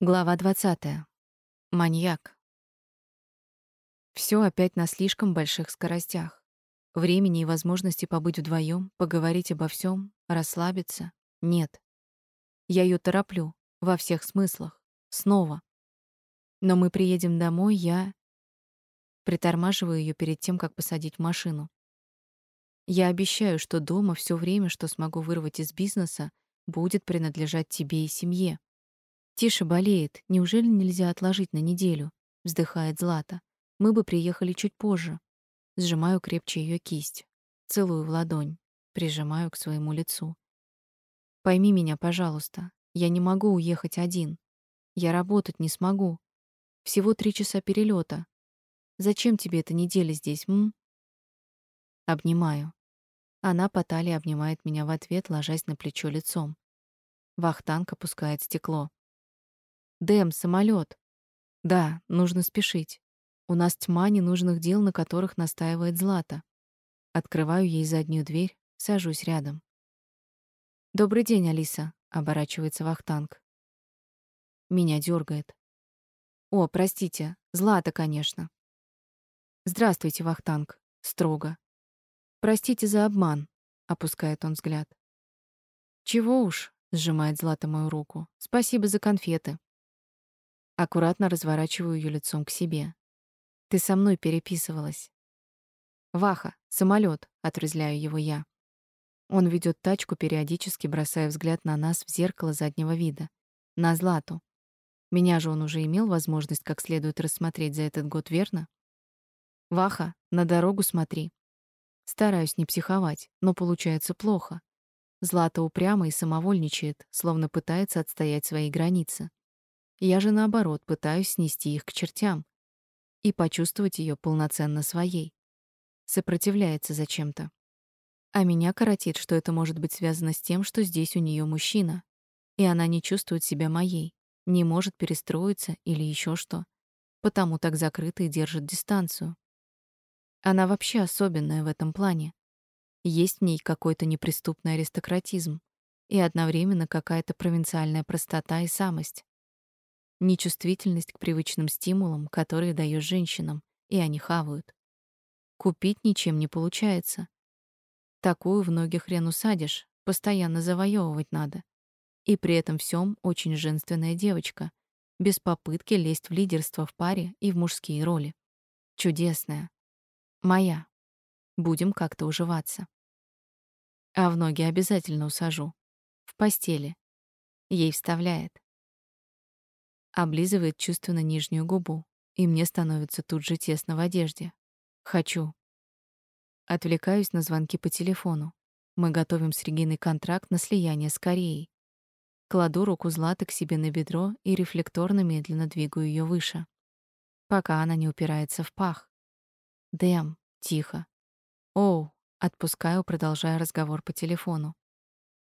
Глава 20. Маньяк. Всё опять на слишком больших скоростях. Времени и возможности побыть вдвоём, поговорить обо всём, расслабиться нет. Я её тороплю во всех смыслах. Снова. Но мы приедем домой, я притормаживаю её перед тем, как посадить машину. Я обещаю, что дома всё время, что смогу вырвать из бизнеса, будет принадлежать тебе и семье. Тише болеет. Неужели нельзя отложить на неделю? Вздыхает Злата. Мы бы приехали чуть позже. Сжимаю крепче ее кисть, целую в ладонь, прижимаю к своему лицу. Пойми меня, пожалуйста. Я не могу уехать один. Я работать не смогу. Всего три часа перелета. Зачем тебе эта неделя здесь, м? Обнимаю. Она по талии обнимает меня в ответ, ложась на плечо лицом. Вахтанг опускает стекло. Дэм, самолет. Да, нужно спешить. У нас тьма ненужных дел, на которых настаивает Злата. Открываю ей заднюю дверь, сажусь рядом. Добрый день, Алиса, оборачивается Вахтанг. Меня дергает. О, простите, Злата, конечно. Здравствуйте, Вахтанг, строго. Простите за обман, опускает он взгляд. Чего уж, сжимает Злата мою руку. Спасибо за конфеты. Аккуратно разворачиваю ее лицом к себе. Ты со мной переписывалась. Ваха, самолет, отрезляю его я. Он ведет тачку, периодически бросая взгляд на нас в зеркало заднего вида, на Злату. Меня же он уже имел возможность как следует рассмотреть за этот год, верно? Ваха, на дорогу смотри. Стараюсь не психовать, но получается плохо. Злата упрямо и самовольничает, словно пытается отстоять свои границы. Я же наоборот пытаюсь снести их к чертям и почувствовать ее полноценно своей. Сопротивляется зачем-то. А меня коротит, что это может быть связано с тем, что здесь у нее мужчина, и она не чувствует себя моей, не может перестроиться или еще что, потому так закрыта и держит дистанцию. Она вообще особенная в этом плане. Есть в ней какой-то неприступный аристократизм и одновременно какая-то провинциальная простота и самость нечувствительность к привычным стимулам, которые даёшь женщинам, и они хавают. Купить ничем не получается. Такую в ноги хрен усадишь, постоянно завоевывать надо. И при этом всем очень женственная девочка, без попытки лезть в лидерство в паре и в мужские роли. Чудесная. Моя. Будем как-то уживаться. А в ноги обязательно усажу. В постели. Ей вставляет облизывает чувственно нижнюю губу, и мне становится тут же тесно в одежде. Хочу. Отвлекаюсь на звонки по телефону. Мы готовим с Региной контракт на слияние с Кореей. Кладу руку Златы к себе на бедро и рефлекторно медленно двигаю ее выше, пока она не упирается в пах. Дэм, тихо. Оу, отпускаю, продолжая разговор по телефону.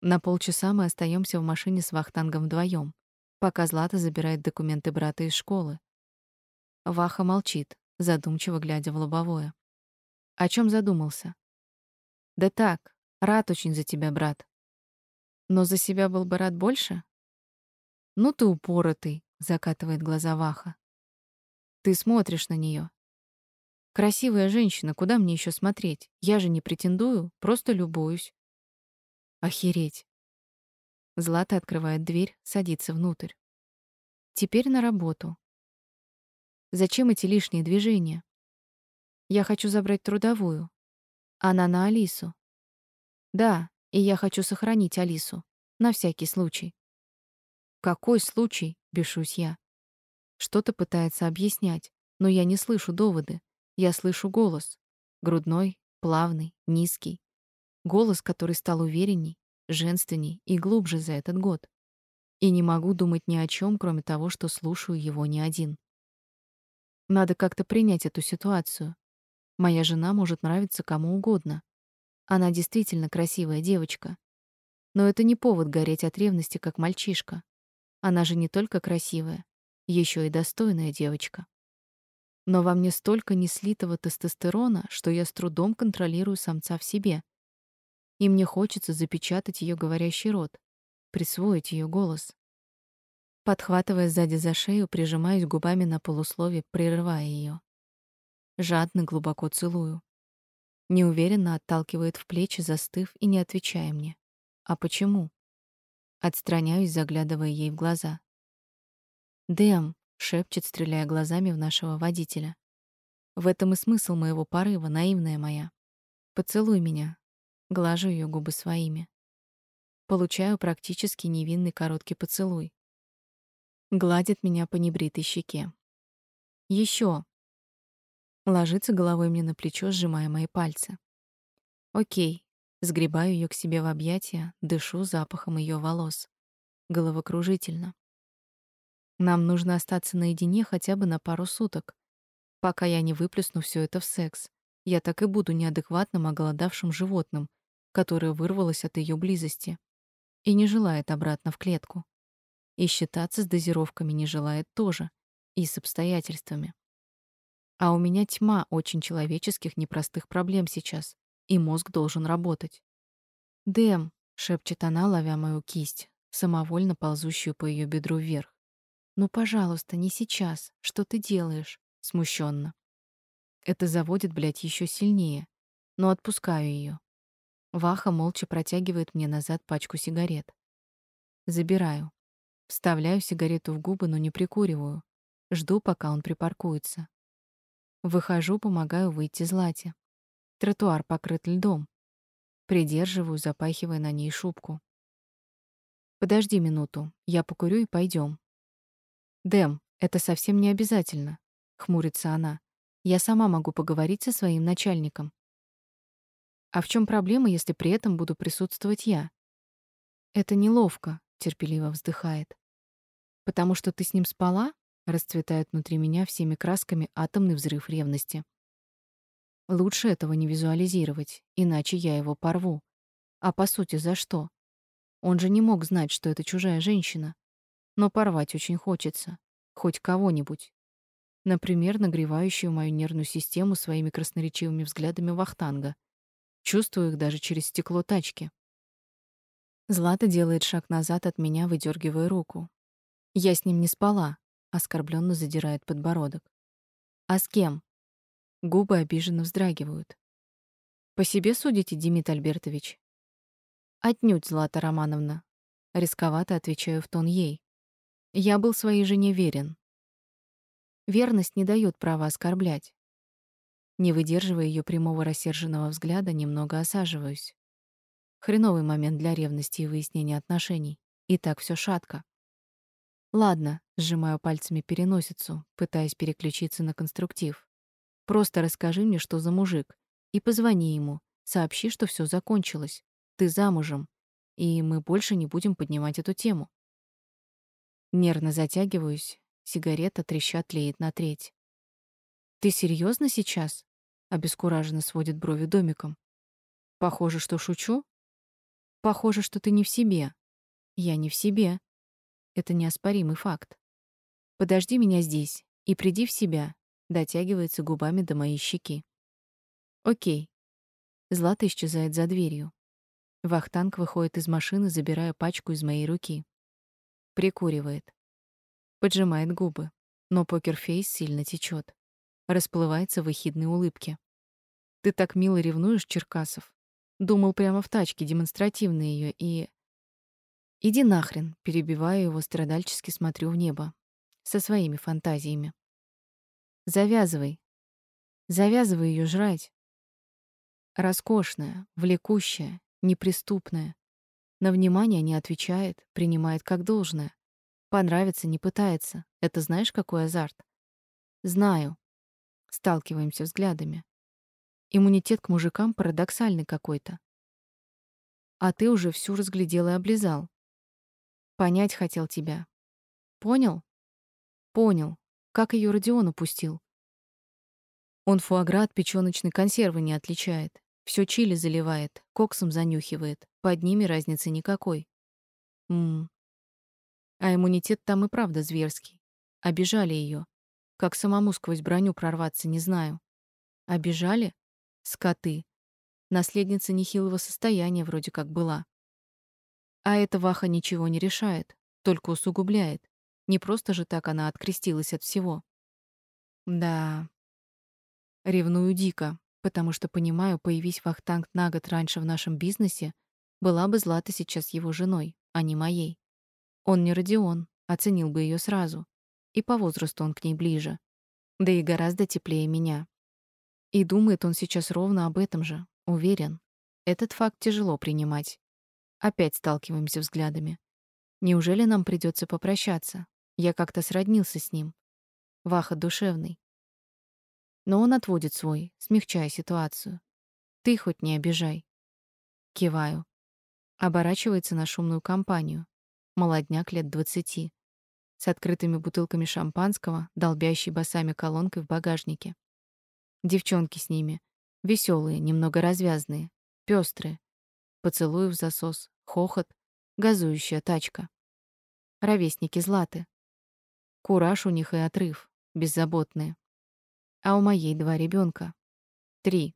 На полчаса мы остаемся в машине с Вахтангом вдвоем пока Злата забирает документы брата из школы. Ваха молчит, задумчиво глядя в лобовое. О чем задумался? Да так, рад очень за тебя, брат. Но за себя был бы рад больше? Ну ты упоротый, закатывает глаза Ваха. Ты смотришь на нее. Красивая женщина, куда мне еще смотреть? Я же не претендую, просто любуюсь. Охереть. Злата открывает дверь, садится внутрь. Теперь на работу. Зачем эти лишние движения? Я хочу забрать трудовую. Она на Алису. Да, и я хочу сохранить Алису. На всякий случай. Какой случай? Бешусь я. Что-то пытается объяснять, но я не слышу доводы. Я слышу голос. Грудной, плавный, низкий. Голос, который стал уверенней, женственней и глубже за этот год. И не могу думать ни о чем, кроме того, что слушаю его не один. Надо как-то принять эту ситуацию. Моя жена может нравиться кому угодно. Она действительно красивая девочка. Но это не повод гореть от ревности, как мальчишка. Она же не только красивая, еще и достойная девочка. Но во мне столько неслитого тестостерона, что я с трудом контролирую самца в себе — и мне хочется запечатать ее говорящий рот, присвоить ее голос. Подхватывая сзади за шею, прижимаюсь губами на полуслове, прерывая ее. Жадно, глубоко целую. Неуверенно отталкивает в плечи, застыв и не отвечая мне. А почему? Отстраняюсь, заглядывая ей в глаза. «Дэм», — шепчет, стреляя глазами в нашего водителя. В этом и смысл моего порыва, наивная моя. Поцелуй меня. Глажу ее губы своими. Получаю практически невинный короткий поцелуй. Гладит меня по небритой щеке. Еще. Ложится головой мне на плечо, сжимая мои пальцы. Окей. Сгребаю ее к себе в объятия, дышу запахом ее волос. Головокружительно. Нам нужно остаться наедине хотя бы на пару суток, Пока я не выплесну все это в секс, я так и буду неадекватным оголодавшим животным, которое вырвалось от ее близости и не желает обратно в клетку. И считаться с дозировками не желает тоже, и с обстоятельствами. А у меня тьма очень человеческих непростых проблем сейчас, и мозг должен работать. «Дэм», — шепчет она, ловя мою кисть, самовольно ползущую по ее бедру вверх. «Ну, пожалуйста, не сейчас. Что ты делаешь?» смущенно. Это заводит, блядь, еще сильнее, но отпускаю ее. Ваха молча протягивает мне назад пачку сигарет. Забираю. Вставляю сигарету в губы, но не прикуриваю. Жду, пока он припаркуется. Выхожу, помогаю выйти Злате. Тротуар покрыт льдом. Придерживаю, запахивая на ней шубку. Подожди минуту, я покурю и пойдем. Дэм, это совсем не обязательно хмурится она. Я сама могу поговорить со своим начальником. А в чем проблема, если при этом буду присутствовать я? Это неловко, терпеливо вздыхает. Потому что ты с ним спала? расцветает внутри меня всеми красками атомный взрыв ревности. Лучше этого не визуализировать, иначе я его порву. А по сути, за что? Он же не мог знать, что это чужая женщина. Но порвать очень хочется. Хоть кого-нибудь. Например, нагревающую мою нервную систему своими красноречивыми взглядами вахтанга. Чувствую их даже через стекло тачки. Злата делает шаг назад от меня, выдергивая руку. Я с ним не спала, оскорбленно задирает подбородок. А с кем? Губы обиженно вздрагивают. По себе судите, Демид Альбертович? Отнюдь, Злата Романовна. Рисковато отвечаю в тон ей. Я был своей жене верен. Верность не дает права оскорблять. Не выдерживая ее прямого рассерженного взгляда, немного осаживаюсь. Хреновый момент для ревности и выяснения отношений. И так все шатко. Ладно, сжимаю пальцами переносицу, пытаясь переключиться на конструктив. Просто расскажи мне, что за мужик, и позвони ему, сообщи, что все закончилось. Ты замужем, и мы больше не будем поднимать эту тему. Нервно затягиваюсь, Сигарета треща тлеет на треть. «Ты серьезно сейчас?» — обескураженно сводит брови домиком. «Похоже, что шучу?» «Похоже, что ты не в себе». «Я не в себе». Это неоспоримый факт. «Подожди меня здесь и приди в себя», — дотягивается губами до моей щеки. «Окей». Злата исчезает за дверью. Вахтанг выходит из машины, забирая пачку из моей руки. Прикуривает. Поджимает губы, но покерфейс сильно течет, Расплывается в ехидной улыбке. Ты так мило ревнуешь, Черкасов. Думал прямо в тачке, демонстративно ее и Иди нахрен, перебиваю его, страдальчески смотрю в небо со своими фантазиями. Завязывай. Завязывай ее жрать. Роскошная, влекущая, неприступная. На внимание не отвечает, принимает как должное. Понравится, не пытается. Это знаешь, какой азарт? Знаю. Сталкиваемся взглядами. Иммунитет к мужикам парадоксальный какой-то. А ты уже всю разглядел и облизал. Понять хотел тебя. Понял? Понял. Как ее Родион упустил. Он фуагра от печёночной консервы не отличает. Все чили заливает, коксом занюхивает. Под ними разницы никакой. М, а иммунитет там и правда зверский. Обижали ее, Как самому сквозь броню прорваться, не знаю. Обижали? Скоты. Наследница нехилого состояния вроде как была. А эта Ваха ничего не решает, только усугубляет. Не просто же так она открестилась от всего. Да. Ревную дико, потому что понимаю, появись Вахтанг на год раньше в нашем бизнесе, была бы Злата сейчас его женой, а не моей. Он не Родион, оценил бы ее сразу. И по возрасту он к ней ближе. Да и гораздо теплее меня. И думает он сейчас ровно об этом же, уверен. Этот факт тяжело принимать. Опять сталкиваемся взглядами. Неужели нам придется попрощаться? Я как-то сроднился с ним. Ваха душевный. Но он отводит свой, смягчая ситуацию. Ты хоть не обижай. Киваю. Оборачивается на шумную компанию. Молодняк лет двадцати. С открытыми бутылками шампанского, долбящей басами колонкой в багажнике. Девчонки с ними. веселые, немного развязные, пестрые. Поцелуй в засос, хохот, газующая тачка. Ровесники Златы. Кураж у них и отрыв, беззаботные. А у моей два ребенка. Три.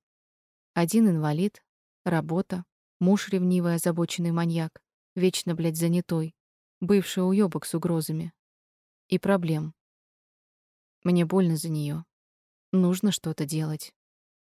Один инвалид, работа, муж ревнивый, озабоченный маньяк, вечно, блядь, занятой, бывший уёбок с угрозами. И проблем. Мне больно за нее. Нужно что-то делать.